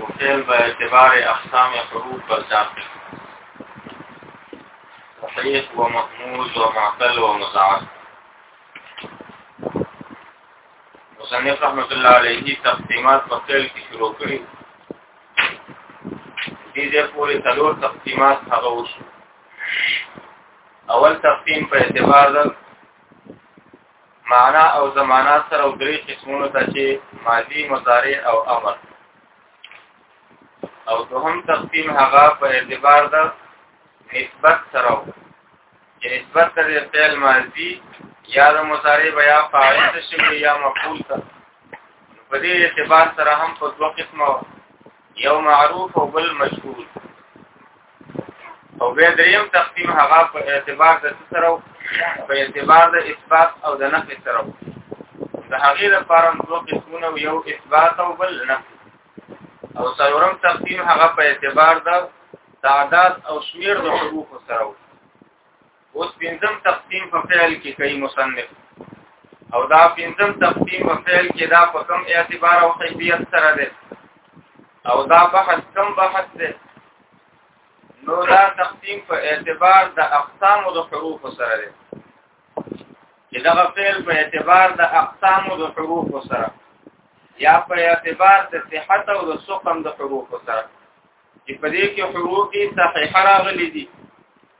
وفعل به اعتبار اقسام حروف پر داخل صحيح ومهموز ومعتل ومزعف مصنف رحمت الله علیه تقسیمات په فعل کې شروع کړي دې دې پورې څلور تقسیمات هغه وشو اول تقسیم په اعتبار د معنا او زمانہ سره درې قسمونو ته چې ماضی مضارع او امر او دوهم تقسیم هغه په اعتبار د نسبت سره چې نسبت د فعل ماضی یا د مضارع بیا فاعل شوی یا مفعول ته په دې اعتبار سره هم په دوه قسمه یو معروف او بل مشهور او بیا دریم تقسیم هغه په اعتبار د سره په اعتبار د اثبات او د نفي سره د هغې لپاره دوه قسمونه یو اثبات او بل نفي او څلورم تقسیم هغه په اعتبار د تعداد او شمیر د حروف سره اوس پنځم تقسیم په فعل کې کوي مصنف او دا پنځم تقسیم په فعل کې دا په کوم اعتبار او خیبیت سره ده او دا بحث کم بحث ده نو دا تقسیم په اعتبار د اقسام او د حروف سره ده چې دا فعل په اعتبار د اقسام او د حروف سره یا په اعتبار د صحت او د سقم د حروف سره چې په دې کې حروف صحیح راغلي دي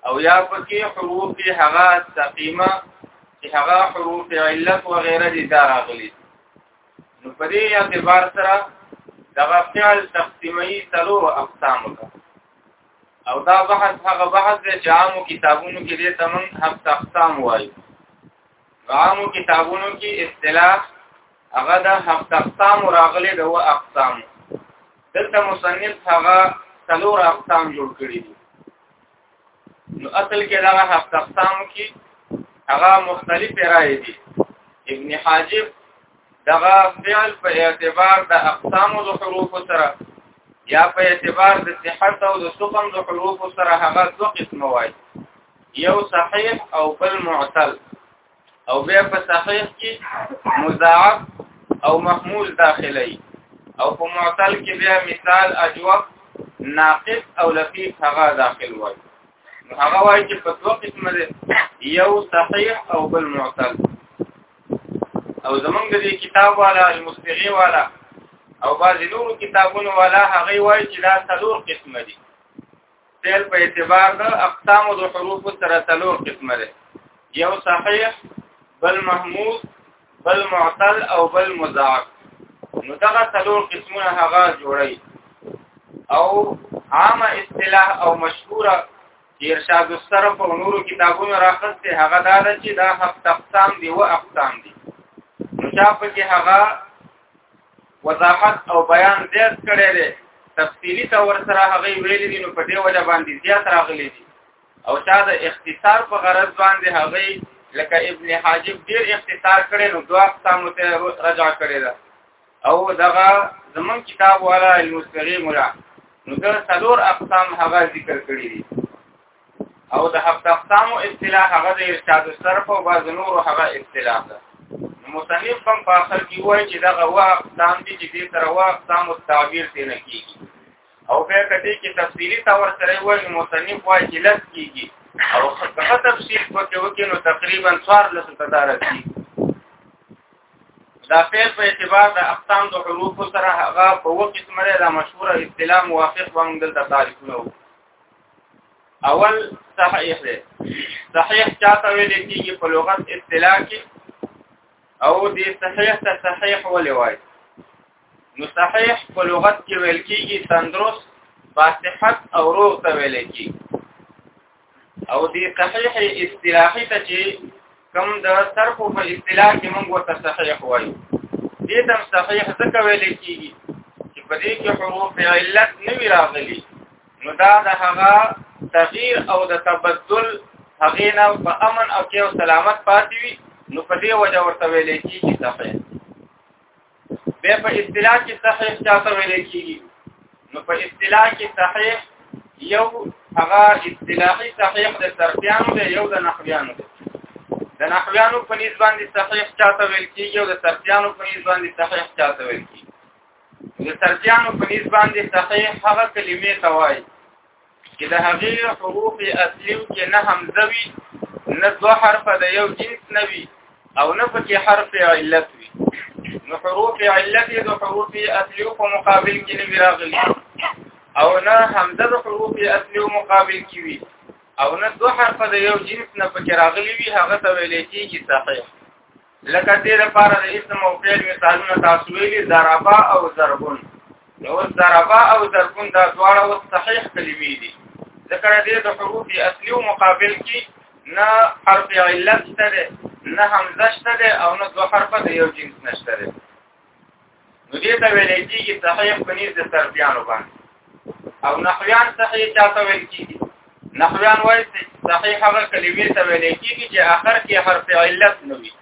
او یا پکې حروف هغه سقیمه چې هغه حروف علت و غیره دي دا راغلي نو په دې اعتبار سره دغه فعل تقسیمي څلور اقسام ده او دا بحث هغه بحث دی چې عامو کتابونو کې دې تمن هفت اقسام وایي عامو کتابونو کې اصطلاح هغه د هفت اقسام راغلي د و اقسام دلته مصنف هغه څلور اقسام جوړ کړی دي نو اصل کې دا هفت اقسام کې هغه مختلف رائے دي ابن حاجب دغه فعل په اعتبار د اقسام او حروف سره یا په اعتبار د صحت او د سقم د حروف سره هغه دوه قسم وایي یو صحیح او بل معتل او بیا په صحیح کې مضاعف او محمول داخلي او په معطل کې بیا مثال اجوب ناقص او لطیف هغه داخل وای نو هغه وای چې په دوه قسمه دي یو صحیح او بل معطل او زمونږ د کتاب والا المستغی والا او بعض نور کتابونو والا هغه وای چې دا څلور قسمه دي فعل په اعتبار د اقسام د حروف سره تلو قسمه ده یو صحیح بل محمود بل معتل او بل مضاعف نو دغه تلو قسمونه هغه جوړي او عامه اصطلاح او مشهوره ارشاد الصرف او نورو کتابونو راخسته هغه دا ده چې دا هفت اقسام دي او اقسام دي نو چا په کې هغه وضاحت او بیان زیات کړی دی تفصیلی تور سره هغه ویل دي نو په دې وجه باندې زیات راغلي دي او چا د اختصار په غرض باندې هغه لکه ابن حاجب ډیر اختصار کړي نو دوه اقسام ته رجع کړي ده او دغه زمون کتاب والا المستغیم ولا نو دا څلور اقسام هغه ذکر کړی دي او د هفت اقسام اصطلاح هغه د ارشاد الصرف او بعض نور هغه اصطلاح ده مصنف هم په اخر کې وایي چې دغه وا اقسام دي چې دې سره وا اقسام او تعبیر ته نه کیږي او بیا کدی کې تفصیلی تور سره وایي مصنف وایي چې لږ کیږي او څه تفصیل پکې وکړي نو تقریبا 14 ته دار دي دا فعل په اعتبار د اقسام د حروف سره هغه په وخت کې مره دا مشهور اصطلاح موافق باندې د تعریفونه وو اول صحیح دی صحیح چاته ویل کېږي په لغت اصطلاح کې او دې صحیح ته صحیح ولې وایي نو صحیح په لغت کې ویل کېږي تندرست فاصحت او روغ ته ویل کېږي او دې صحیح اصطلاحي ته چې کوم د صرف په اصطلاح کې موږ ورته صحیح وایو دې تم صحیح ځکه ویل کېږي چې په دې کې حروف علت نه وی راغلي نو دا د هغه تغییر او د تبدل هغه نه په امن او کې سلامت پاتې وي نو په دې وجه ورته ویل کېږي صحیح به په اصطلاح کې صحیح چاته ویل کېږي نو په اصطلاح کې صحیح یو هغه اصطلاحي صحیح د سرفیانو دی یو د نحویانو دی د نحویانو په نسبت باندې صحیح چاته ویل کېږي او د سرفیانو په نسبت باندې صحیح چاته ویل کېږي د ترجیحانو په نسبت باندې صحیح هغه کلمې ته وایي چې د هغې حروف اصلي کې نه همزه وي نه دوه حرفه د یو جنس نه وي او نه پکې حرف علت وي نو حروف علت د حروف اصلي په مقابل کې نه راغلي او نه همزه د حروف اصلي او مقابل کې وي او نه دوه حرفه د یو جنس نه پکې راغلي وي هغه ته ویل کېږي صحیح لکه دې لپاره د اسم او فعل مثالونه تاسو ویلي ضربا او ضربون نو ضربا او ضربون دا دواړه وس صحیح کلمې دي ذکر دې د حروف اصلي او مقابل کې نه حرف علت شته نه همزه شته او نه دوه حرفه د یو جنس نشته نو دې ته ویل کېږي صحیح پنځ د تربیانو باندې او نحویان صحیح چاته ویل کېږي نحویان وایي چې صحیح هغه کلمې ته ویل کېږي چې اخر کې حرف علت نه وي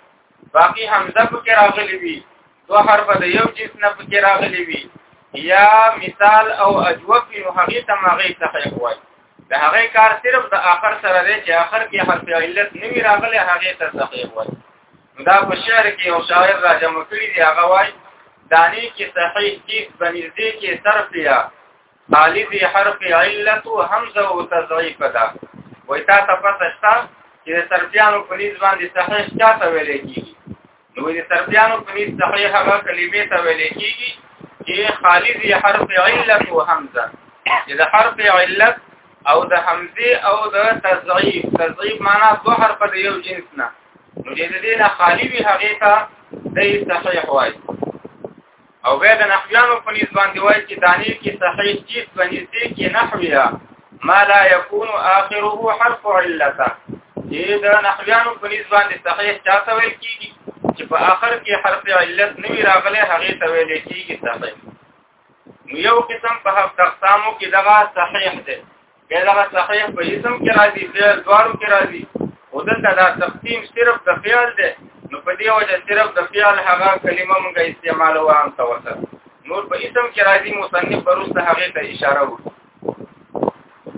باقي حمزه پکې راغلي وي دوه حرف د یو جنس نه پکې راغلي وي یا مثال او اجوب نو هغه ته ماغه صحیح وایي د هغه کار صرف د اخر سره دی چې اخر کې حرف علت نه وي راغلي هغه ته صحیح وایي دا په شعر کې یو شاعر را جمع کړی دی هغه وایي دانی کې صحیح کې بنزدې کې صرف یا خالد حرف علت همزه او تضعیف ده وای تا ته پته شته چې صرفیانو په نسبت باندې صحیح چاته ویل کېږي نو د صرفیانو په نسبت صحیح هغه کلمې ته ویل کېږي چې خالد حرف علت او همزه چې د حرف علت او د همزه او د تضعیف تضعیف معنا دوه حرف د یو جنس نه نو دې دې نه خالی وی هغه ته د صحیح وای او بیا د نحویانو په نسبت باندې وای چې دانی کې صحیح چیز په نسبت کې نحویا ما لا يكون اخره حرف علته دې د نحویانو په نسبت باندې صحیح چاته ویل کیږي چې په آخر کې حرف علت نه وی راغلی هغه ته ویل کیږي صحیح نو یو قسم په هغه تقسامو کې دغه صحیح دی بیا دغه صحیح په اسم کې راځي فعل دوارو کې راځي او دلته دا تقسیم صرف د فعل دی نو په دې وجه صرف د فعل هغه کلمه موږ استعمالو عام توسط نور په اسم کې راځي مصنف پروست هغه ته اشاره وکړي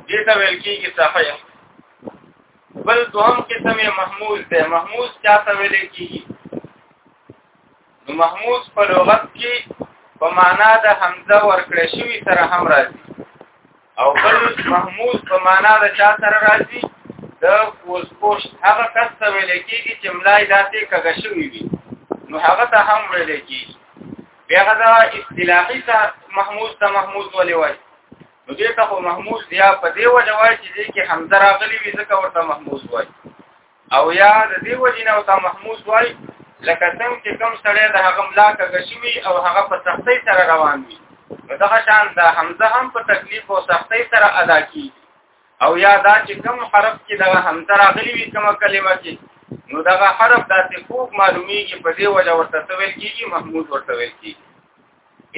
دې ته ویل کېږي صحیح بل دوهم قسم محموز دی محموز چا ته ویل کېږي نو محمود په لغت کې په معنا د حمزه ورکړې شوی سره هم راځي او بل محمود په معنا د چا سره راځي د کوسپوش هغه کس ته ویل کېږي چې ملای داسې کګه شوی وي نو هغه ته هم ویل کېږي بیا دا اصطلاحي ته محمود ته محمود ولې وایي نو دې ته محمود یا په دې وجه وایي چې دې کې حمزه راغلی وي ځکه ورته محمود وایي او یا د دې وجنه او تا محمود وای لکه څنګه چې کوم سړی د هغه ملاکه غشوي او هغه په سختۍ سره روان وي دغه شان د حمزه هم په تکلیف او سختۍ سره ادا کیږي او یا دا چې کوم حرف کې دغه حمزه راغلی وي کومه کلمه کې نو دغه حرف داسې خوب معلومیږي په دې وجه ورته سویل کیږي محمود ورته ویل کیږي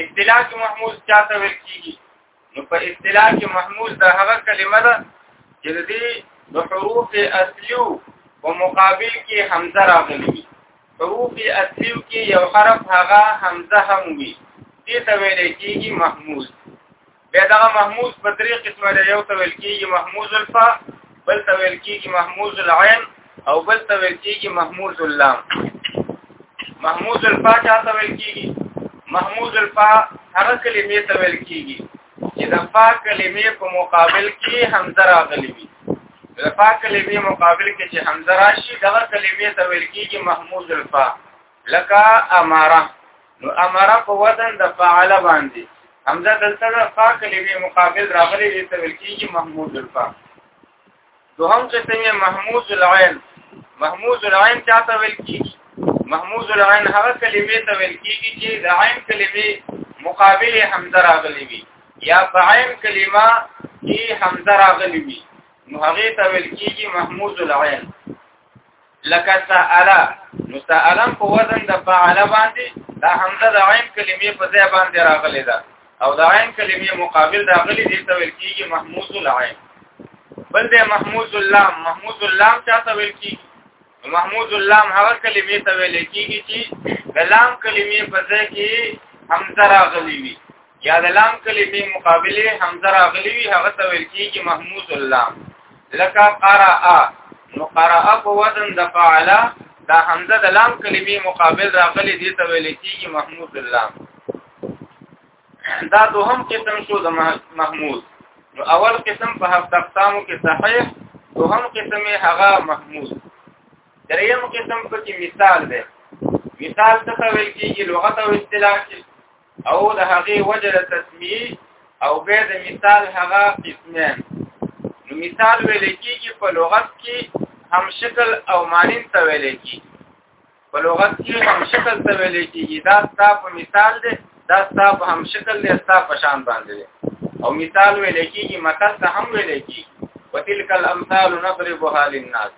اصطلاح کې محمود چاته ویل کیږي نو په اصطلاح کې محمول دا هغه کلمه ده چې د دې د حروف اصلي او مقابل کې حمزه راغلي وي حروف اصلي کې یو حرف هغه حمزه هم وي دې ته ویل کېږي محمول بیا دا محمول په درې قسمه دی یو ته ویل کېږي محمول الفا بل ته ویل کېږي محمول العين او بل ته ویل کېږي محمود الله محمود الفا چا ته ویل کېږي محمود الفا هغه کلمې ته ویل کېږي چې د فا کلمې په مقابل کې حمزه راغلي وي د فا کلمې مقابل کې چې حمزه راشي دغه کلمې ته ویل کېږي محمود الفا لکه اماره نو اماره په وزن د فعل باندې حمزه دلته د فا کلمې مقابل راغلي دي ته ویل کېږي محمود الفا دوهم قسم یې محموز العين محموز العين چاته ویل کیږي محموز العين هغه کلمې ته ویل کیږي چې د عین کلمې مقابل حمزه راغلي وي یا په عین کلمه کې حمزه راغلي وي نو هغه ته ویل کیږي محموز العين لکه سالا نو سالم په وزن د فعل باندې دا حمزه د عین کلمې په ځای باندې راغلي ده او د عین کلمې مقابل دا غلي دي ته ویل کیږي محمود العين بل د محمود اللام محمود اللام چاته ویل کیږي محمود اللام هغه کلمې ته ویل کیږي چې د لام کلمې په ځای کې حمزه راغلي وي یا د لام کلمې مقابله حمزه راغلی وي هغه ته ویل کېږي محموز اللام لکه قرأ نو قرأ په وزن د فعل دا حمزه د لام کلمې مقابل راغلی دی ته ویل کېږي محموز اللام دا دوهم قسم شو د محموز نو اول قسم په هفت اقسامو کې صحیح دوهم قسم هغه محموز دریم قسم په کې مثال دی مثال څه ویل کېږي لغت او اصطلاح کې او د هغه وجه د تسمیه او به د مثال هغه قسمه نو مثال ویل کېږي په لغت کې هم شکل او مانین ته ویل کېږي په لغت کې هم شکل ته ویل کېږي دا ستا په مثال دی دا ستا په هم شکل دی ستا په شان باندې دی او مثال ویل کېږي متل ته هم ویل کېږي وتلک الامثال نضربها للناس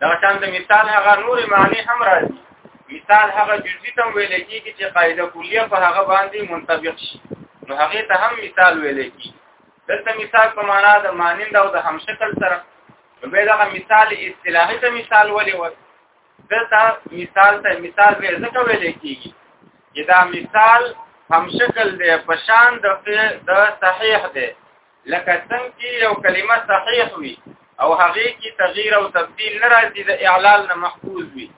دا شان د مثال هغه نور معنی هم راځي مثال هغه جزئی تم ویل کیږي چې قاعده کلیه په هغه باندې منطبق شي نو هغه ته هم مثال ویل کیږي دلته مثال په معنا د مانند او د همشکل سره به دا مثال اصطلاحي ته مثال ولې و دلته مثال ته مثال به ځکه ویل کیږي چې دا مثال همشکل دی په شان د د صحیح دی لکه څنګه چې یو کلمه صحیح وي او هغه کې تغییر او تبديل نه راځي د اعلال نه محفوظ وي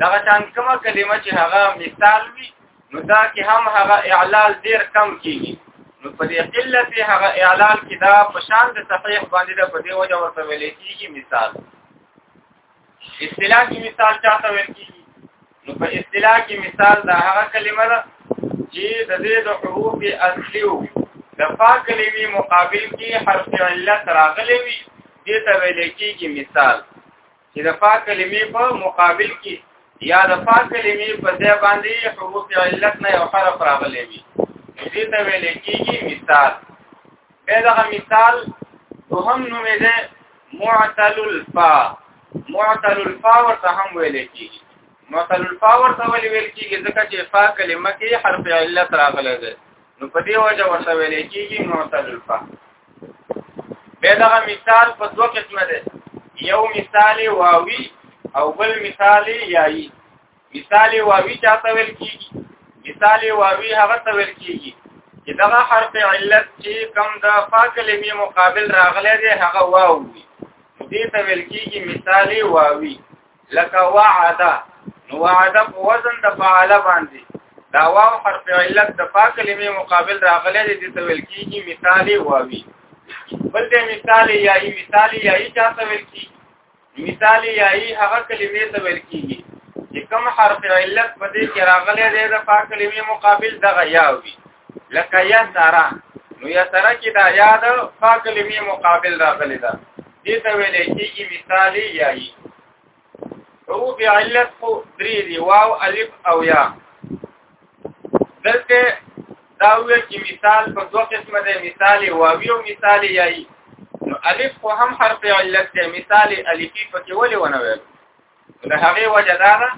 دا شان کومه کلمه چې هغه مثال وي نو دا کې هم هغه اعلال ډیر کم کیږي نو په دې قلت هغه اعلال کې دا په شان د صحیح باندې د په دې وجه ورته ویل کیږي مثال اصطلاح کې مثال چاته ویل کیږي نو په اصطلاح کې مثال دا هغه کلمه ده چې د دې د حروف اصلي او د فا کلمې مقابل کې حرف علت راغلی وي دې ته ویل کیږي مثال چې د فا کلمې په مقابل کې یا د فا کلمې په ځای باندې حروف علت نه یو حرف راغلی وي دې ته ویل کیږي مثال به دا مثال دوهم نوم دی معتل الفا معتل الفا ورته هم ویل کیږي معتل الفا ورته ویل ویل کیږي ځکه چې فا کلمه کې حرف علت راغلی دی نو په دې وجه ورته ویل کیږي معتل الفا به دا مثال په دوه قسمه دی یو مثال واوی او بل مثال یایي مثال واوی چاته ویل کیږي مثال واوی هغه ته ویل کیږي چې دغه حرف علت چې کم د فا کلمې مقابل راغلی دی هغه واو وي دې ته ویل کیږي مثال واوی لکه وعده نو وعده په وزن د فعل باندې دا واو حرف علت د فا کلمې مقابل راغلی دی دې ته ویل کیږي مثال واوی بل دې مثال یایي مثال یایي چاته ویل کیږي مثال یایي هغه کلمې ته ویل کیږي چې کوم حرف علت په دې کې راغلی دی د فا کلمې مقابل دغه یا وي لکه یا سارا نو یا سارا کې دا یا د فا کلمې مقابل راغلی ده دې ته ویل کیږي مثال یایي حروف علت خو درې دي واو الف او یا دلته دا وی چې مثال په دوه قسمه ده مثال واوی او مثال یایي نو الف خو هم حرف علت ده مثال الفی پکې ولې ونه ویل له هغه وجه دا ده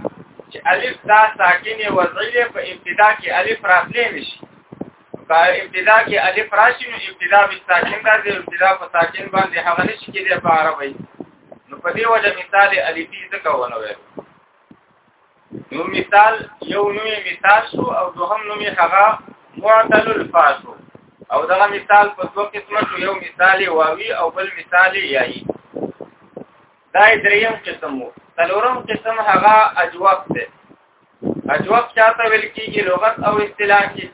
چې الف دا ساکن وضعیه په ابتدا کې الف راتلې نشي په ابتدا کې الف راشي نو ابتدا به ساکن ده د ابتدا په ساکن باندې هغه نشي کېدای په عربی نو په دې وجه مثال الفی ځکه ونه ویل نو مثال یو نوې مثال شو او دوهم نوې هغه معدل الفاظ او دا مثال په دوه قسمه شو یو مثال واوی او بل مثال یایي دا دریم قسم وو څلورم قسم هغه اجواب ده اجواب چاته ویل کیږي لغت او اصطلاح کې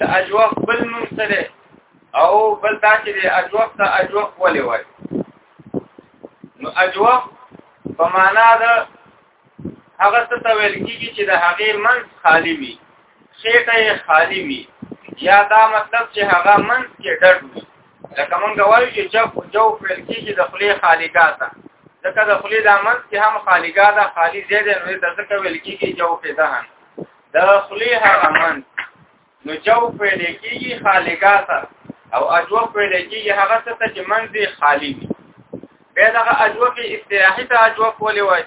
د اجواب بل نوم سره او بل دا چې د اجواب ته اجواب ولې وایي نو اجواب په معنا ده هغه څه ته ویل کیږي چې د هغې منځ خالی وي خېټه یې خالی وي یا دا مطلب چې هغه منځ کې ډډ وي لکه مونږ وایو چې جب جو ویل کیږي د خلی خالیګا ته ځکه د خلی د منځ کې هم خالیګا ده خالی زیاده نو د ځکه ویل کیږي جو کې ده د خلی هغه منځ نو جوف ویل کېږي خالګا ته او اجوف ویل کېږي هغه څه ته چې منځي خالی وي بیا دغه اجوف استراحي ته اجوف ولې وایي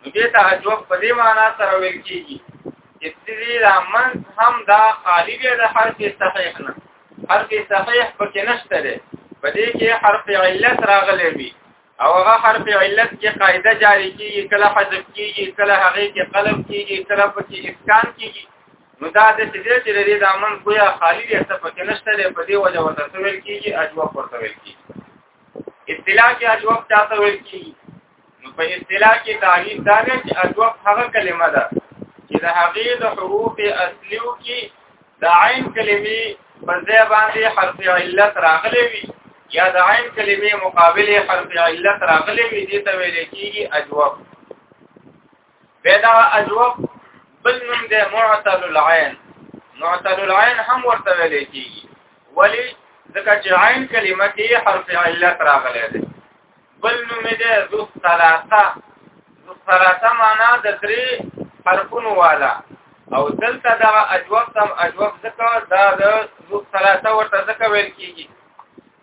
نو دې ته اجوف په دې معنا سره ویل کېږي چې دې را منځ هم دا خالی وي د حرف صحیح نه حرف صحیح پکې نشته دی په دې کې حرف علت راغلی وي او هغه حرف علت کې قاعده جاری کیږي کله حذف کیږي کله هغه کې قلب کیږي کله پکې اسکان کیږي نو دا د دې چې لري د امن کویا خالی دی څه پکې نشته دی په دې وجه وته سوال کیږي اجوا پورته ویل کیږي اصطلاح کې اجوا چاته ویل کیږي نو په اصطلاح کې تعریف دا دی چې اجوا هغه کلمه ده چې د هغې د حروف اصلي کې د عین کلمې په ځای باندې حرف علت راغلی وي یا د عین کلمې مقابله حرف علت راغلی وي دې ته ویل کېږي اجواب پیدا اجواب بل نوم دی معتل العين معتل العين هم ورته ویل کېږي ولی ځکه چې عین کلمه کې حرف علت راغلی دی بل نوم دی ذو ثلاثه ذو ثلاثه معنا د درې حرفونو والا او دلته دا اجوب تم اجوب ذکر دا د ذو ثلاثه ورته ذکر ویل کیږي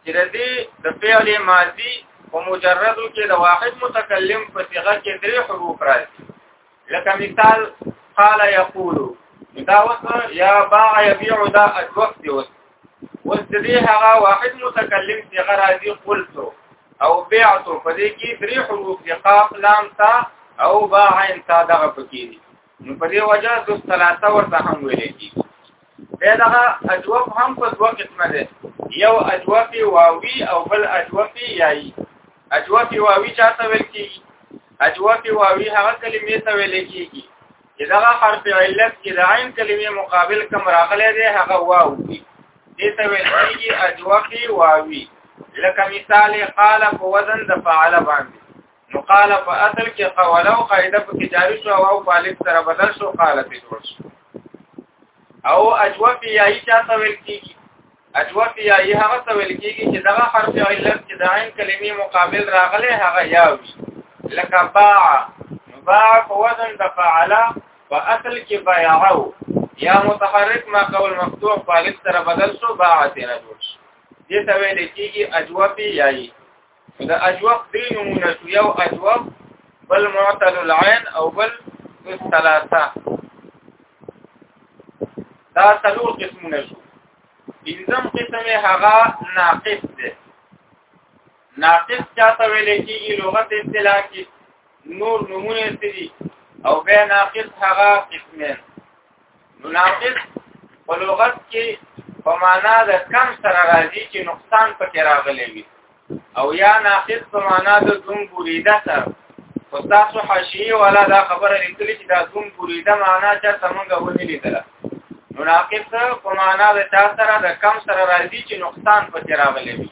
چې د دې د فعل ماضي په مجردو کې د واحد متکلم په صيغه کې درې حروف راځي لکه مثال قال يقول دا وس یا باع يبيع دا وخت وس وس دې هغه واحد متکلم چې غراضي قلت او بعت په دې کې درې حروف دي قاف لام تا او باع انت دا پکې دي نو په دې وجه د ثلاثه ورته هم ویل کېږي به دغه اجواب هم په دوه قسمه دي یو اجواب واوی او بل اجواب یای اجواب واوی چاته ویل کیږي اجواب واوی هغه کلمې ته ویل کیږي چې دا حرف علت کې د عین کلمې مقابل کم راغلی دی هغه واو دی دې ته ویل کېږي اجوفي واوي لکه مثال قال په وزن د فعل باندې نو قال په اصل کې قولو قاعده په کې جاری شو او فالف سره بدل شو قاله ته جوړ شو او اجواب یای چا ته ویل کیږي اجواب یای هغه ته ویل کیږي چې دغه حرف علت چې د عین کلمې مقابل راغله هغه یا وي لکه باع باع په وزن د فعل په اصل کې بایعو یا متحرک ما قول مفتوح فالف سره بدل شو باع ته جوړ شو دې ته ویل کیږي اجواب یای د اجوف دې نمونه شو یو اجوف بل معتل العين او بل ثلاثه دا څلور قسمونه شو پنځم قسمه هغه ناقص دی ناقص چاته ویل کېږي لغت اصطلاح کې نور نمونه دي او به ناقص هغه قسمه مناقض په لغت کې په معنا د کم سره راځي چې نقصان پکې راغلی وي او یا ناقض په معنا د دوم بریده سره خو تاسو حاشیه والا دا خبره لیکلې چې دا دوم بریده معنا چې څنګه ونی لیدله مناقض په معنا د چا سره د کم سره راځي چې نقصان پکې راغلی وي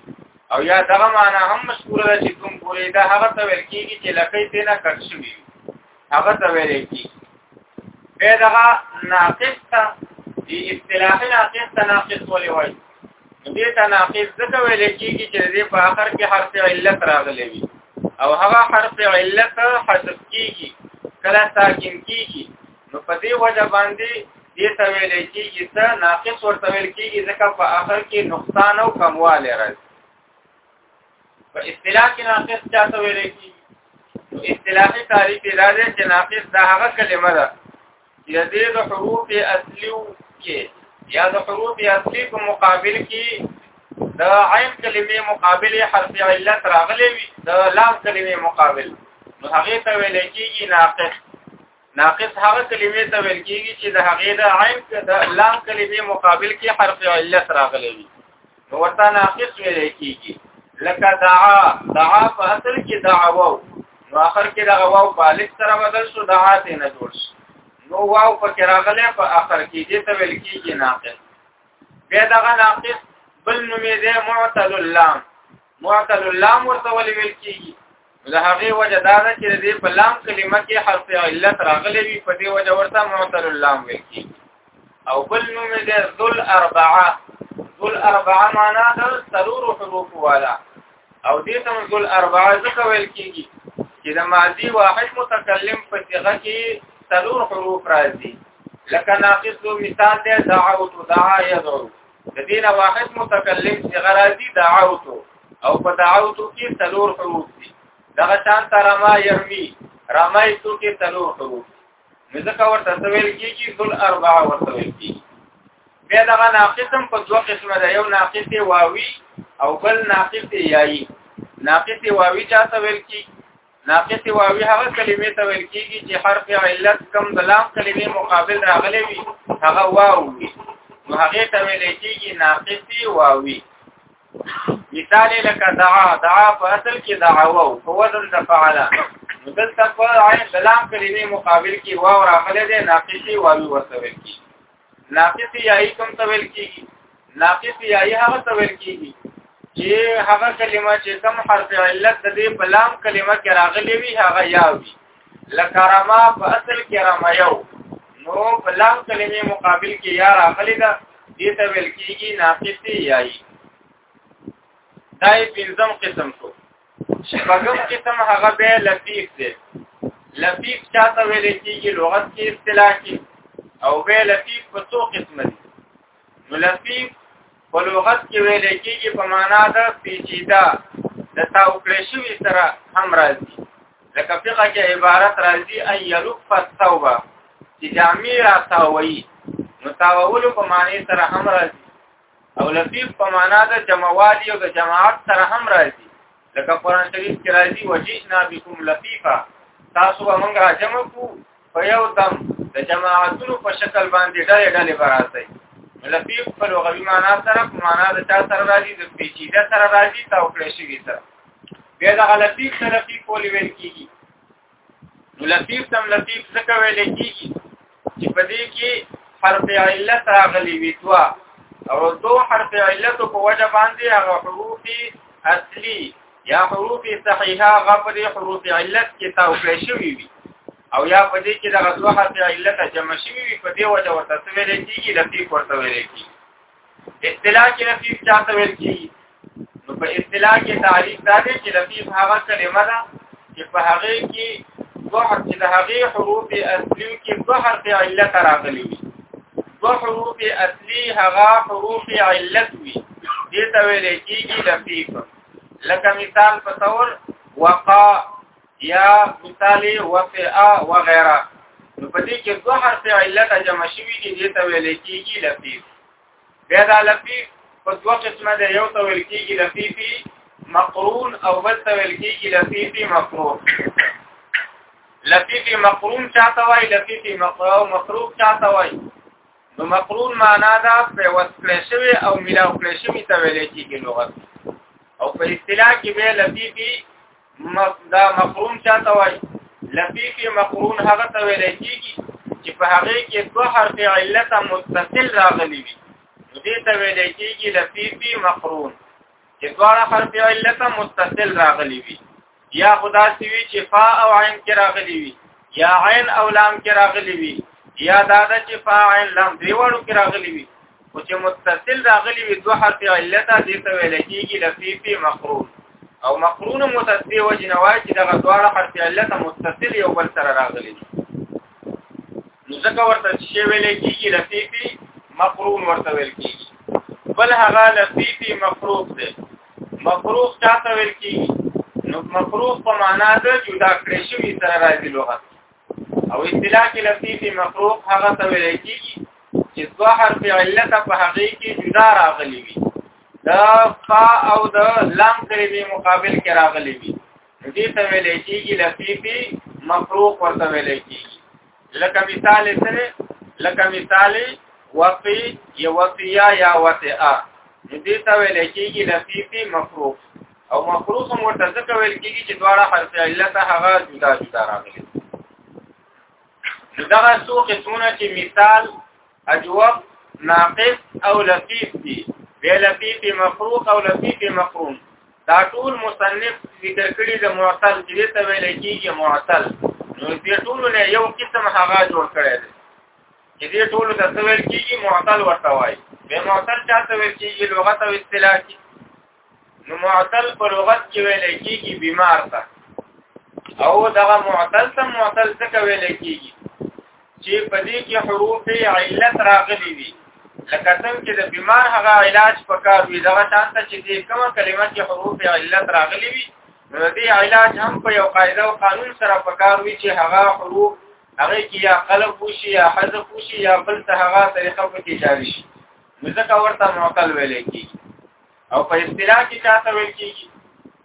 او یا دغه معنا هم مشهور ده چې دوم بریده هغه ته ویل کېږي چې لکې دې نه کټ شوي هغه ته ویل کی به دغه ناقص ته دی اصطلاحي ناقص ته ناقص ولې وایي دې ته ناقص ځکه ویل کیږي چې دې په اخر کې حرف علت راغلی وي او هغه حرف علت حذف کیږي کله ساکن کیږي نو په دې وجه باندې دې ته ویل کیږي ته ناقص ورته ویل کیږي ځکه په اخر کې نقصان او کمواله راځي په اصطلاح کې ناقص چاته ویل کی نو اصطلاحي تعریف دا دی چې ناقص دا هغه کلمه ده چې د دې د حروف اصلي کې یا د حروف اصلي په مقابل کې د عین کلمې مقابل حرف علت راغلی وي د لام کلمې مقابل نو هغه ته ویل کېږي ناقص ناقص هغه کلمې ته ویل کېږي چې د هغې د عین د لام کلمې مقابل کې حرف علت راغلی وي نو ورته ناقص ویل کېږي لکه دعا دعا په اصل کې دعوا نو اخر کې دغه واو په الف سره بدل شو دعا ته نه جوړ شو نو واو په کې راغلی په اخر کې دې ته ویل کېږي ناقص بیا دغه ناقص بل نومې ده معتل اللام معتل اللام ورته ولې ویل کیږي د هغه وجه دا ده چې د په لام کلمه کې حرف علت راغلی وي په دې وجه ورته معتل اللام ویل کیږي او بل نوم دې ذل اربعه ذل اربعه معنا د سرور حروف والا او دې ته ذل اربعه ځکه ویل کیږي چې د ماضي واحد متکلم په صيغه کې سرور حروف راځي لکه ناقص مثال دې دعوت دعا يدعو د دې نه واحد متکلم چې غرازي دعوتو او په دعوتو کې څلور حروف دي دغه شان تر ما يرمي رمای تو کې څلور حروف نو ځکه ورته سویل کېږي ذل اربع ورته ویل کېږي بیا دغه ناقصم په دوه قسمه ده یو ناقص واوي او بل ناقص یایي ناقص واوي چاته ویل کېږي ناقص واوی هغه کلمې ته ویل کیږي چې حرف علت کم د لام کلمې مقابل راغلی وي هغه واو وي نو هغه ته ویل کیږي ناقص واوی مثال لکه دعا دعا په اصل کې دعوا او په وزن د فعل نو دلته په عین د لام کلمې مقابل کې واو راغلی دی ناقص واوی ورته ویل کیږي ناقص یای کوم ته ویل کیږي ناقص یای هغه ته ویل کیږي چې هغه کلمه چې کوم حرف علت د دې په لام کلمه کې راغلي وي هغه یا وي لکه رما په اصل کې رما یو نو په لام کلمې مقابل کې یا راغلي ده دې ته ویل کیږي ناقص یای دا یې پنځم قسم شو شپږم قسم هغه به لفیف دی لفیف چاته ویل کېږي لغت کې اصطلاح کې او به لفیف په څو قسم دي نو لفیف په لغت کې ویل کېږي په معنا د پیچیده د تاوکړې شوی سره هم راځي لکه فقہ کې عبارت راځي ان یلف الثوبه چې جامع را تاوي نو تاوولو په معنی سره هم راځي او لطیف په معنا د جمعوالي او د جماعت سره هم راځي لکه قران شریف کې راځي وجئنا بكم لطیفا تاسو به موږ راجم کو په یو دم د جماعتونو په شکل باندې ډلې ډلې براتای لطیف په لغوي معنا سره په معنا د چا سره راځي د پیچیده سره راځي تا وکړې شي سره بیا د غلطی سره په کولی ویل کیږي نو لطیف تم لطیف څنګه ویل کیږي چې په دې کې حرف علت راغلي وي دوا او دو حرف علت په وجه باندې هغه حروف اصلي یا حروف صحیحه غفر حروف علت کې توفی شوی وي او یا په دې کې د غزوه حرف علت جمع شوی وي په دې وجه ورته ویل کیږي لطیف ورته ویل کیږي اصطلاح کې لفیف چاته ویل کی نو په اصطلاح کې تعریف دا دی چې لفیف هغه کلمه ده چې په هغه کې دوه حرف چې د هغه حروف اصلي کې دوه حرف علت راغلي وي دوه حروف اصلي هغه حروف علت وي دې ته ویل کېږي لفیف لکه مثال په تور وقا یا مثال وفعا وغیرہ نو په دې کې دوه حرف علت جمع شوي دي دې ته ویل کېږي لفیف بیا دا لفیف په دوه قسمه دی یو ته ویل کېږي لفیفي مقرون او بل ته ویل کېږي لفیفي مقرون لفیفي مقرون چاته وای لفیفي مقرون مقرون چاته وای نو مقرون معنا دا په وسکړې شوی او ملاو کړې شوی ته ویل کېږي لغت او په اصطلاح کې به لفیفي دا مقرون چاته وای لفیف مقرون هغه ته ویل کیږي چې په هغه کې دوه حرف علت متصل راغلي وي دې ته ویل کیږي لفیفی مقرون چې دواړه حرف علت متصل راغلي وي یا خدا سوي چې فا او عین کې راغلي وي یا عین او لام کې راغلي وي یا دا چې فا عین لام دیوړو کې راغلي وي او چې متصل راغلی وي دوه حرف علت دې ته ویل کېږي لفیفی مقرون او مقرون متصل وجنوای چې دغه دواړه حرف علت متصل یو بل سره راغلي نو ځکه ورته شی ویل کېږي لفیفی مقرون ورته ویل کېږي بل هغه لفیفی مفروض دی مفروض چاته ویل کېږي نو مفروض په معنا ده جدا کړی شوی سره راځي لغت او اصطلاح کې لطیف مفروق هغه ته ویل کېږي چې دوه حرف علت په هغه کې جدا راغلي وي دا فا او د لام کلمې مقابل کې راغلي وي دې ته ویل کېږي لطیف مفروق ورته ویل کېږي لکه مثال سره لکه مثال وفي یو وفیا یا وتئا دې ته ویل کېږي لطیف مفروق او مخروص هم ورته ځکه ویل کېږي چې دواړه حرف علت هغه جدا جدا راغلي دغه څو قسمونه چې مثال اجوب ناقص او لطیف دي بیا لطیف مفروق او لطیف مقرون دا ټول مصنف ذکر کړی د معطل چې ته ویل کېږي معطل نو دې ټول نه یو قسم هغه جوړ کړی دی چې دې ټول د څه ویل کېږي معطل ورته وایي به معطل چاته ویل کېږي لغت او اصطلاح کې نو معتل په لغت کې ویل کېږي بیمار ته او دغه معتل ته معتل څه ویل کېږي چې په دې کې حروف علت راغلي دي لکه څنګه چې د بیمار هغه علاج پکار وي دغه شانته چې دې کومه کلمه کې حروف علت راغلي وي نو دې علاج هم په یو قاعده او قانون سره پکار وي چې هغه حروف هغه کې یا قلب وشي یا حذف وشي یا بل څه هغه طریقه په کې جاري شي نو ځکه ورته معقل ویل کېږي او په اصطلاح کې چاته ویل کیږي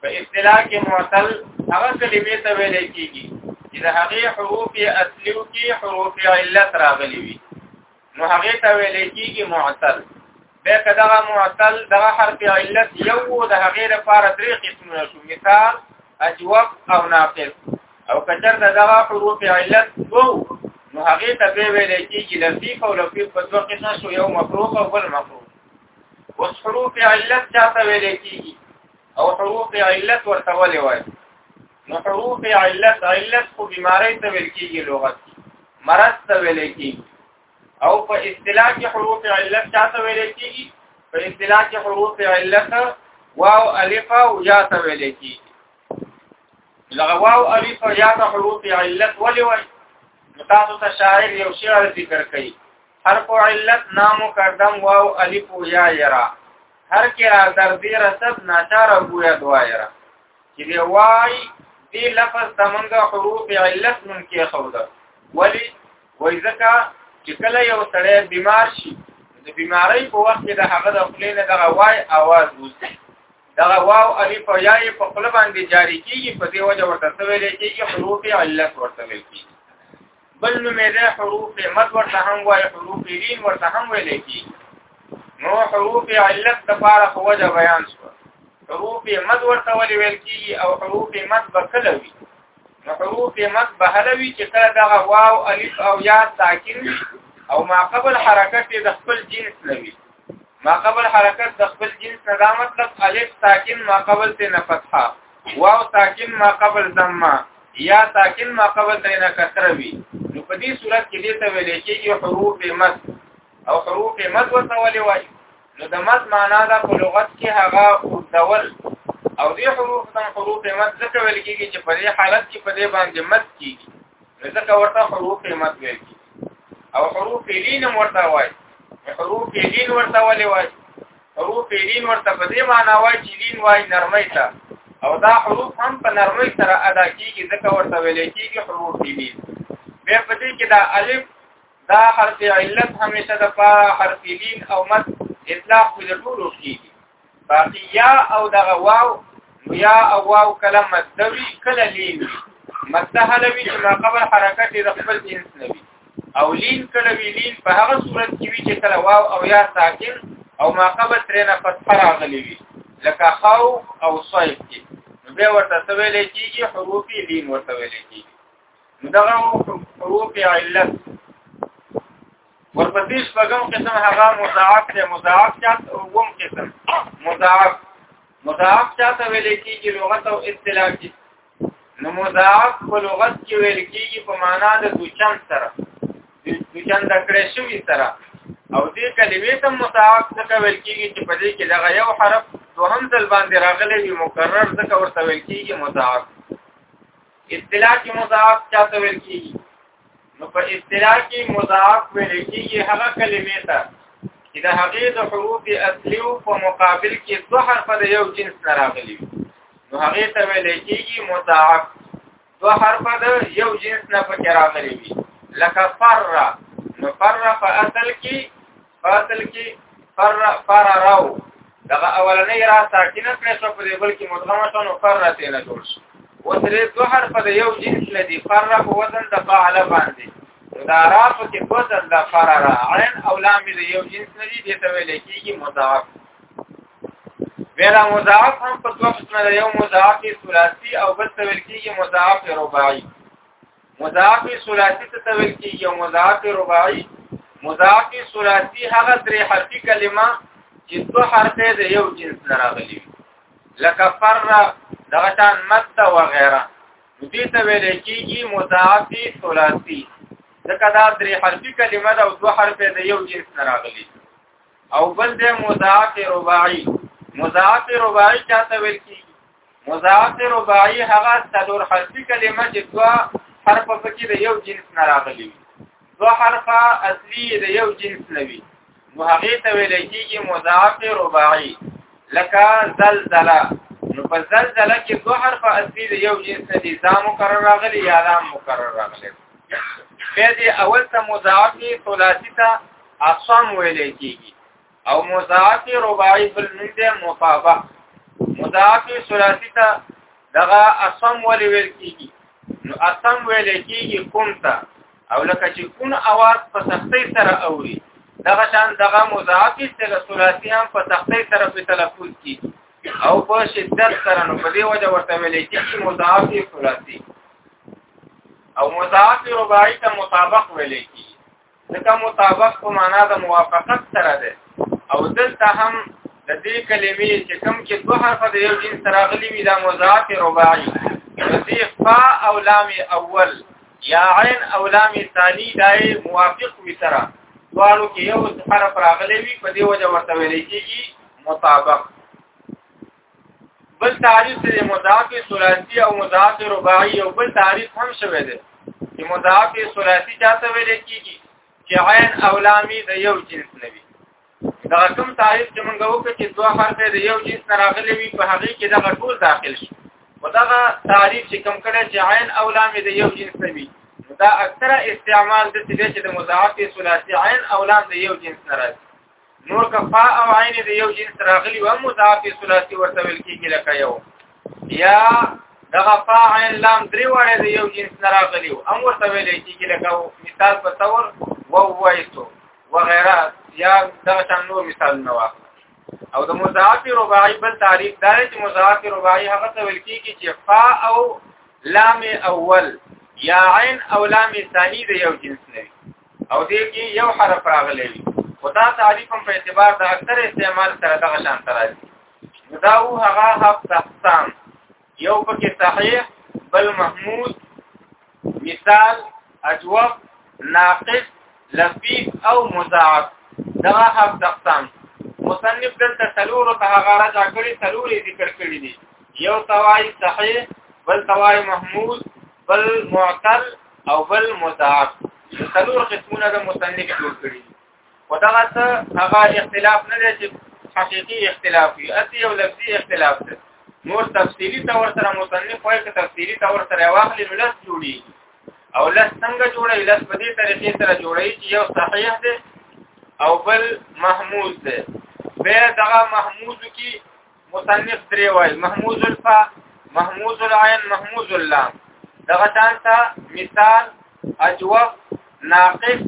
په اصطلاح کې معطل هغه کلمې ته ویل کیږي چې د هغې حروف اصلي او کې حروف علت راغلي وي نو هغه ته ویل کیږي معطل به کداغه معطل دغه حرف علت یو د هغې لپاره درې قسمونه شو مثال اجوب او ناقص او کچر دغه حروف علت وو نو هغه ته به ویل کیږي لفیف او لفیف په دوه قسمه شو یو مفروق او بل مفروق اوس حروف علت چاته ویل کیږي او حروف علت ورته ولې وایي نو حروف علت علت خو بیماری ته ویل کیږي لغت مرض ته ویل کیږي او په اصطلاح کې حروف علت چاته ویل کیږي په اصطلاح کې حروف علت واو الف او یا ته ویل کیږي لغه واو الف او یا ته حروف علت ولې وایي تاسو ته شاعر یو شعر ذکر کوي حرف علت نام مقدم واو الف یا یرا هر کې را در دې رسد ناچار ابویا دوا یرا چې دی وای دې لفظ تمنګه حروف علت مون کې خوده ولی وای زکه چې کله یو سړی بیمار شي د بیماری په وخت کې د هغه د خپل نه دغه وای आवाज وځي دغه واو الف یا یې په خپل باندې جاری کیږي په دې وجه ورته ویل کیږي حروف علت ورته ویل کیږي بل نوم یې ده حروف مد ورته هم وایي حروف لین ورته هم ویل کېږي نو حروف علت لپاره خو وجه بیان شو حروف مد ورته ولې ویل کېږي او حروف مد به کله وي نو حروف مد به هله وي چې کله دغه واو الف او یا ساکن وي او ما قبل حرکت د خپل جنس نه وي ما قبل حرکت د خپل جنس نه دا مطلب الف ساکن ما قبل ته نه فتحه واو ساکن ما قبل زما یا ساکن ما قبل تینا کسره وی نو په دې صورت کې دې ته ویل کېږي حروف مد او حروف مد ورته ولې وایي نو د مد معنا دا په لغت کې هغه اوردول او دې حروف د حروف مد ځکه ویل کېږي چې په دې حالت کې په دې باندې مد کېږي ځکه ورته حروف مد ویل کېږي او حروف لین ورته وایي حروف لین ورته ولې وایي حروف لین ورته په دې معنی وایي چې لین وایي نرمۍ ته او دا حروف هم په نرمۍ سره ادا کیږي ځکه ورته ویل کیږي حروف لین بیا په دې کې دا الف دا حرف علت همیشه د پا حرف لین او مد اطلاق په ټول کیږي باقی یا او دغه واو یا او واو کلم مدوی کله لین مدهلوی چې ما قبل حرکت د خپل جنس نوي او لین کله وی لین په هغه صورت کې وی چې کله واو او یا ساکن او ما قبل ترنه فتح راغلی وی لکه خاو او صیف کې نو به ورته سویل کېږي حروف لین ورته ویل کېږي دغه حروف علت ورپسې شپږم قسم هغه مضاعف دی مضاعف چات اوم قسم مضاعف مضاعف چاته ویل کېږي لغت او اصطلاح کې نو مضاعف په لغت کې ویل کېږي په معنا د دوچن سره دوچن د کړې شوی سره او دې کلمې ته مضاعف څخه ویل کېږي چې په دې کې دغه یو حرف دوهم ځل باندې راغلی وي مکرر ځکه ورته ویل کېږي مضاعف اصطلاح کې مضاعف چاته ویل کېږي نو په اصطلاح کې مضاعف ویل کېږي هغه کلمې ته چې د هغې د حروف اصلي او په مقابل کې دوه حرفه د یو جنس نه راغلي نو هغې ته ویل کېږي مضاعف دوه حرفه د یو جنس نه پکې راغلي وي لکه فر نو فر په اصل کې فاصل کې فر فر راو دغه اولنې را ساکنه کړې شو په دې بل کې مدغمه شو نو فر راته نه جوړ شو وسرې دوه حرف د یو جنس لدی فر په وزن د فعل باندې دا را په کې وزن د فر را عین او لام د یو جنس نه دي دته ویل کېږي مضاعف ویلا مضاعف هم په دوه قسمه د یو مضاعف ثلاثي او بل ته ویل کېږي مضاعف رباعي مضاعف ثلاثي څه ته ویل کیږي او مضاعف رباعي مضاعف ثلاثي هغه درې حرفي کلمه چې دوه حرفه د یو جنس نه راغلي لکه فر دغه شان مد و غیره دې ته ویل کېږي مضاعف ثلاثي ځکه دا درې حرفي کلمه ده او دوه حرفه د یو جنس نه راغلي او بل د مضاعف رباعي مضاعف رباعي چاته ویل کېږي مضاعف رباعي هغه څلور حرفي کلمه چې دوا حرف پکې د یو جنس نه راغلي دوا حرف اصلي د یو جنس نه وي نو هغه ته ویل کېږي مضاعف رباعي لکه زلزلہ نو په زلزلہ کې دوا حرف اصلي د یو جنس نه دي ځا مکرر راغلي یا لام مکرر راغلي بیا دې اول ته مضاعف ثلاثي ته اصم ویل کېږي او مضاعف رباعی بل نوم دی مفابه مضاعف ثلاثی ته دغه اسم ولې ویل کیږي نو اسم ویل کیږي کوم ته او لکه چې کون اواز په سختۍ سره اوري دغه شان دغه مضاعف ثلاثی هم په سختۍ سره په تلفظ کیږي او په شدت سره نو په دې وجه ورته ویل کیږي مضاعف ثلاثی او مضاعف رباعی ته مطابق ویل کیږي ځکه مطابق په معنا د موافقت سره ده او دلته هم د دې کلمې چې کوم کې دوه حرف د یو جنس سره غلي وي دا مضاعف رباعي دې فا او لام اول یا عین او لام ثانی دا موافق وي سره دوالو کې یو حرف راغلي وي په دې وجه ورته ویل کېږي مطابق بل تعریف دی مضاعف ثلاثی او مضاعف رباعی او بل تعریف هم شوی دی چې مضاعف ثلاثی چاته ویل کیږي چې عین او لامی د یو جنس نه وي دا کوم تعریف چې موږ وکړو چې دوه حرف د یو جنس نه راغلي وي په هغه کې دا ټول داخل شي ودغه تعریف چې کوم کړه چې عین او لامی د یو جنس نه وي دا اکثره استعمال د دې چې د مضاعف ثلاثی عین او لام د یو جنس نه راځي نور کفا او عین د یو جنس راغلی او مضاف ثلاثي ورته ویل کیږي لکه یو یا دغه فاعل لام درې وړه د یو جنس نه راغلی او ورته ویل کیږي لکه مثال په تور ووایتو وغیره یا دغه شان نور مثال نه واخلو او د مضاعف رباعي بل تعریف دا چې مضاعف رباعي هغه ته ویل کیږي چې فا او لام اول یا عین او لام ثانی د یو جنس نه او دې کې یو حرف راغلی وي خدا تعریف هم په اعتبار د اکثر استعمال سره دغه شان تر راځي دا هو هغه حق تحسان یو پکې صحیح بل محمود مثال اجوب ناقص لفیف او مضاعف دا حق تحسان مصنف دلته تلور ته هغه راځه کړی تلور ذکر کړی دی یو توای صحیح بل توای محمود بل معتل او بل مضاعف څلور قسمونه د مصنف جوړ کړي ودغه څه هغه اختلاف نه دی چې حقيقي اختلاف وي اته یو لفظي اختلاف دی نور تفصيلي تور سره مصنف وایي چې تفصيلي تور سره واخلي نو لس جوړي او لس څنګه جوړي لس په دې طریقې سره جوړي چې یو صحیح دی او بل محمود دی به دغه محمود کی مصنف درې وای محمود الفا محمود العين محمود اللام دغه شانته مثال اجوف ناقص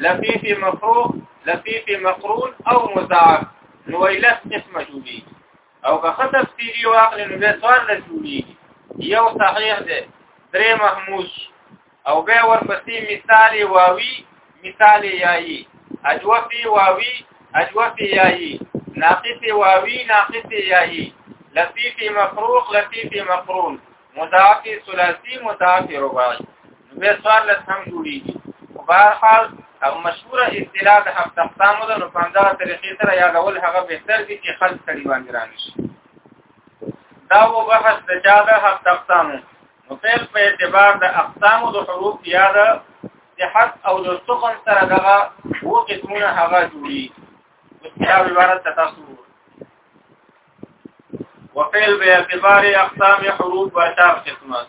لفيف مفروغ لفيف مقرون او مضاعف نو ویلس قسمه جوړي او که خطه تفسیری واقل نو به سوال نه جوړي یو صحیح ده درې محمود او به ورپسې مثال واوي مثال یایي اجوفي واوي اجوفي یایي ناقص واوي ناقص یایي لطیف مفروق لطیف مقرون مضاعف ثلاثي مضاعف رباعي به سوال لس هم جوړیږي په هر حال او مشهوره اصطلاح د هفت اقسام ده نو په همدغه طریقې سره یادول هغه بهتر دي چې خلک سړي باندې رانشي دا و بحث د چا د هفت اقسامو نو فعل په اعتبار د اقسام د حروف یا د صحت او د سخن سره دغه وو قسمونه هغه جوړي دا عبارت تاسو وفعل په اعتبار اقسام حروف په چار قسمه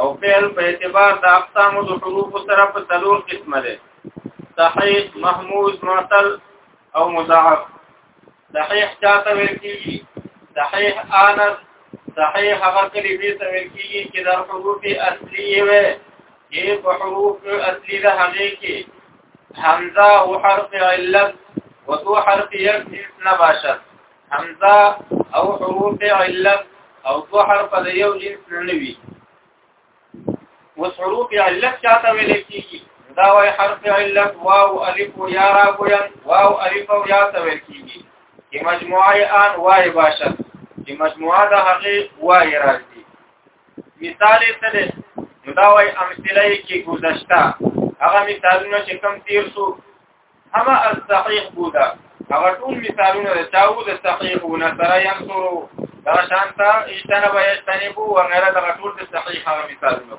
او فعل په اعتبار د اقسام د حروف سره په څلور قسمه ده صحیح محمود معتل او مضاعف صحیح چاته ویل کیږي صحیح انس صحیح هغه کلمې ته ویل کیږي چې د حروف اصلي وي چې په حروف اصلي ده هغه کې حمزه او حرف علت او دو حرف یک نه باشد حمزه او حروف علت او دو حرف د یو جنس نه وي اوس حروف علت چاته ویل کیږي دا وای حرف علت واو الف او یا را ګوین واو الف او یا ته ویل کیږي چې مجموعه ان وای باشه چې مجموعه د هغه وای راځي مثال څه دی دا وای امثله کې گذشته هغه مثالونه چې کم تیر سو اما الصحيح بودا هغه ټول مثالونه د چاو د صحيحونه سره ينصرو دا شانتا اجتنب يجتنبو وغيره د ټول د صحيح هغه مثالونه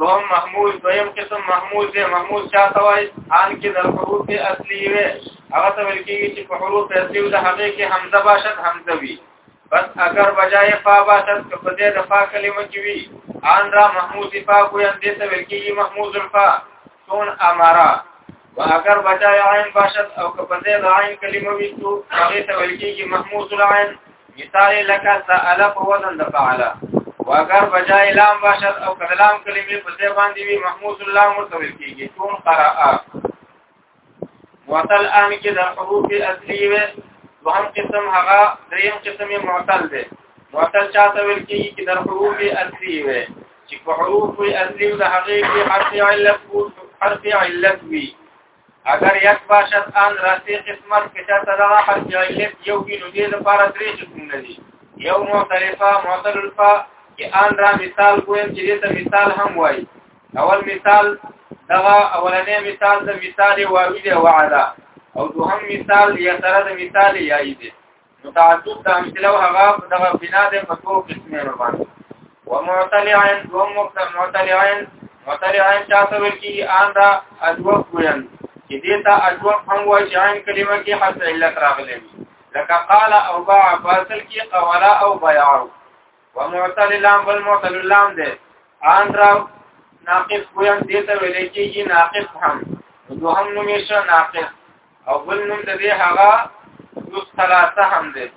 دوم محمود دویم قسم محمود دی محمود چا توای ان کې د حروف اصلي وي هغه ته ویل کېږي چې په حروف اصلي او د هغه کې حمزه باشد حمزه وي بس اگر بجای فا باشد که په دې د فا کلمه کې وي ان را محمود فا کو ان دې ته ویل کېږي محمود الفا تون امارا و اگر بجای عین باشد او که په دې د عین کلمه وي تو هغه ته ویل کېږي محمود العین مثال لکه سأل په وزن د فعل و اگر بجای لام باشد او که لام کلمه په دې باندې وي محمود اللام ورته ویل کېږي تون قرأ معتل ان کې د حروف اصلي وي وهم قسم هغه دریم قسم معتل دی معتل چاته ویل کېږي چې د حروف اصلي وي چې په حروف اصلي د هغه کې حرف علت حرف علت وي اگر یک باشد ان راسی قسمت کې چاته د حرف علت یو کې نو دې لپاره درې قسمونه دي یو معتلفه معتل الفا کې ان را مثال کوم چې دې ته مثال هم وایي اول مثال دغه اولنې مثال د مثال واوی دی وعده او دوهم مثال یا سره د مثال یای دی متعدد د امثله او هغه دغه بنا د په څو قسمه باندې ومعتلعين دوم معتلعين معتلعين چاته ویل کی ان دا ادوب ویل چې دې ته ادوب هم وایي چې عین کلمه کې حرف علت راغلی لکه قال او باع فاصل کې قولا او بيعوا ومعتل لام بل معتل لام دی ان را ناقص ګویم دې ته ویل کېږي ناقص هم دوهم نوم یې شو ناقص او بل نوم د دې هغه دوس ثلاثه هم دی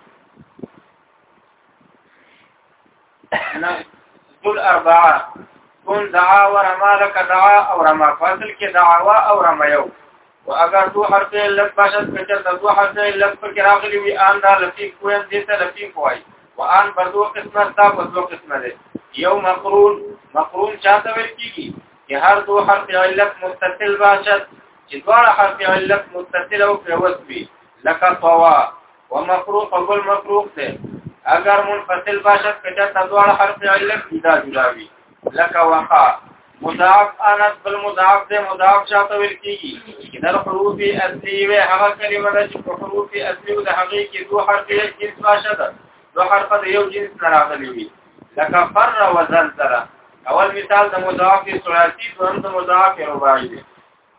نه ذل اربعه كن دعا ورما لك دعا او رما فاصل کې دعوا او رما یو واگر دو حرف علت باشد کچر د دو حرف علت په کې راغلي وي ان دا لفیق کوین دې ته لفیق وای وان پر دو قسمه دا په دو قسمه ده یو مقرون مقرون چاته ویل کیږي چې هر دو حرف علت متصل باشد چې دواړه حرف علت متصل او پیوست وي لکه طوا ومقروق او المقروق ده اگر منفصل باشد کچر د دواړه حرف علت جدا جدا وي لك وقع مضاف انس بل مضاف ده مضاف شاته ویل کیږي در حروف اصلي وي هغه کلمه ده چې په حروف اصلي او د هغې کې دوه حرف یې جنس راشه ده دوه حرف د یو جنس نه راغلي وي لکه فر و زلزله اول مثال د مضاف ثلاثي دوم د مضاف رباعي دی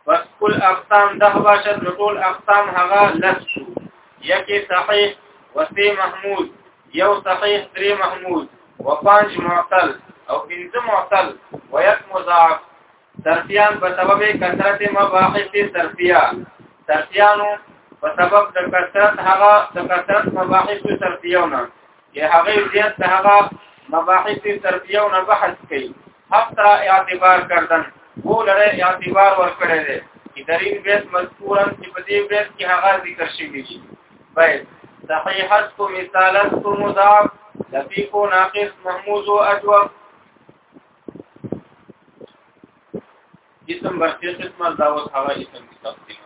بس کل اقسام ده باشد نطول اقسام هغه لس شو یکی صحیح وسی محمود یو صحیح دری محمود و پانچ معطل او پنز معطل و یک مضاعف ترفیان بسبب کثرت مباحث ترفیه ترفیانو بسبب د کثرت هغه د کثرت مباحث ترفیونه کې هغه زیات هغه مباحث ترفیونه بحث کوي حتی اعتبار کردن هو لره اعتبار ورکړی دی چې دریم بیت مذکورن چې په دې بیت کې هغه ذکر شوی دی بیت صحیحت کو مثالت کو مضاف لفی کو ناقص محموز و اجوب اسم برخی قسم دعوت هغه اسم کی تقسیم